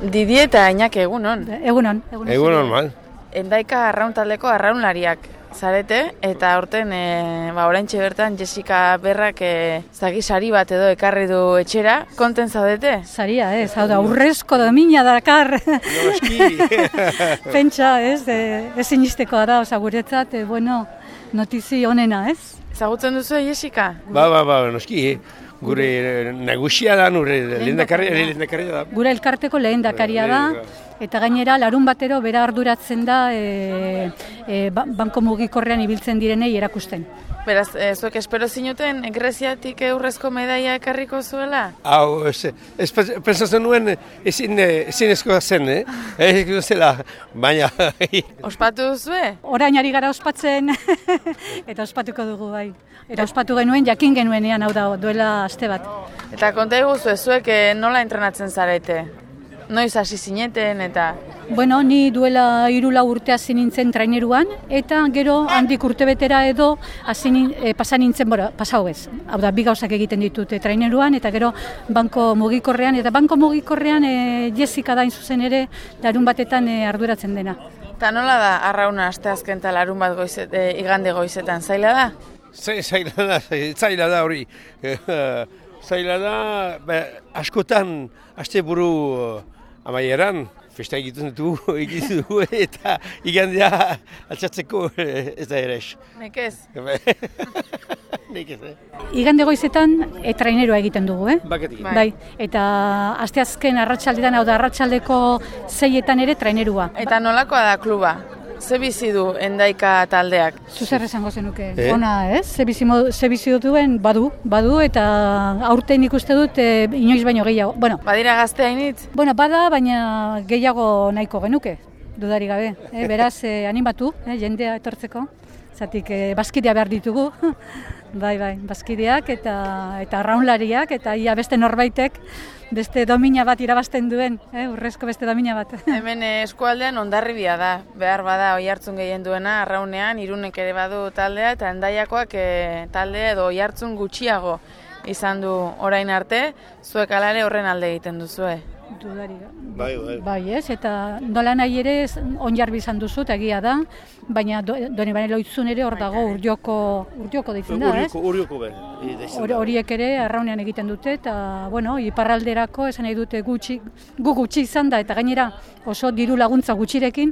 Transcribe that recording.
Didi eta Ainak egunon. Egunon. Egunon, Egun normal. Endaika arraun taldeko arraunlariak zarete, eta horten, e, ba, oraintxe bertan Jessica Berrak e, zagi sari bat edo ekarri du etxera, konten zaudete? Saria, ez, hau da, urrezko domina dakar. Pentsa, ez, e, ez inistekoa da, oza, guretzat, e, bueno, notizi onena, ez? Ezagutzen duzu Jessica? ba, ba, ba, noski. eh. Gure eh, nagusia da, nure lehendakaria lehendakaria da. Gure elkarteko lehen dakaria da, eta gainera larun batero bera arduratzen da e, e, ba- banko mugikorrean ibiltzen direnei erakusten. Beraz, e, zuek espero zinuten Greziatik eurrezko medaia ekarriko zuela? Hau, ez, ez pens- pensatzen nuen ezin, eh, ezin eskoa zen, eh? Ez zela, baina... Ospatu duzue? Orain ari gara ospatzen, eta ospatuko dugu bai. Eta ospatu genuen, jakin genuenean, hau da, duela aste bat. Eta konta iguzu, zuek e, nola entrenatzen zarete? Noiz hasi zineten eta... Bueno, ni duela hiru lau urte hasi nintzen traineruan, eta gero handik urtebetera edo hasi nin, e, pasa nintzen, bora, pasau ez. Hau da, bi gauzak egiten ditut e, traineruan, eta gero banko mugikorrean, eta banko mugikorrean e, Jessica da in zuzen ere, larun batetan e, arduratzen dena. Eta nola da arrauna asteazken eta larun bat goizet, e, igande goizetan, zaila da? Zai- Zaila da, zaila da hori. Zaila da, ba, askotan, aste buru amaieran, festa egiten du, egiten du, eta igandea altzatzeko eh, ez da ere. Nekez? Nik ez, eh? Igande goizetan e, trainerua egiten dugu, eh? Baketik. Bai. Bai, eta asteazken arratsaldetan hau da arratsaldeko zeietan ere trainerua. Eta nolakoa da kluba? Ze bizi du endaika taldeak? Zuzer esango zenuke, Eh? ona ez, ze bizi, modu- ze bizi duen badu, badu eta aurten ikuste dut e, inoiz baino gehiago. Bueno, Badira gazte hainitz? bueno, bada, baina gehiago nahiko genuke, dudari gabe. Eh? Beraz, eh, animatu, eh, jendea etortzeko, zatik eh, bazkidea behar ditugu. bai, bai, bazkideak eta, eta arraunlariak eta ia beste norbaitek beste domina bat irabazten duen, eh? urrezko beste domina bat. Hemen eskualdean ondarribia da, behar bada oi hartzun gehien duena, arraunean, irunek ere badu taldea, eta endaiakoak eh, taldea edo oi hartzun gutxiago izan du orain arte, zuek alare horren alde egiten duzue. Dudari. Bai, bai. Bai, ez, eta nola nahi ere onjarbi izan duzu, eta egia da, baina do, doni bane loitzun ere hor dago urdioko, urdioko deitzen da, ez? Urioko be. Hor- Horiek ere arraunean egiten dute, eta, bueno, iparralderako esan nahi dute gutxi, gu gutxi izan da, eta gainera oso diru laguntza gutxirekin,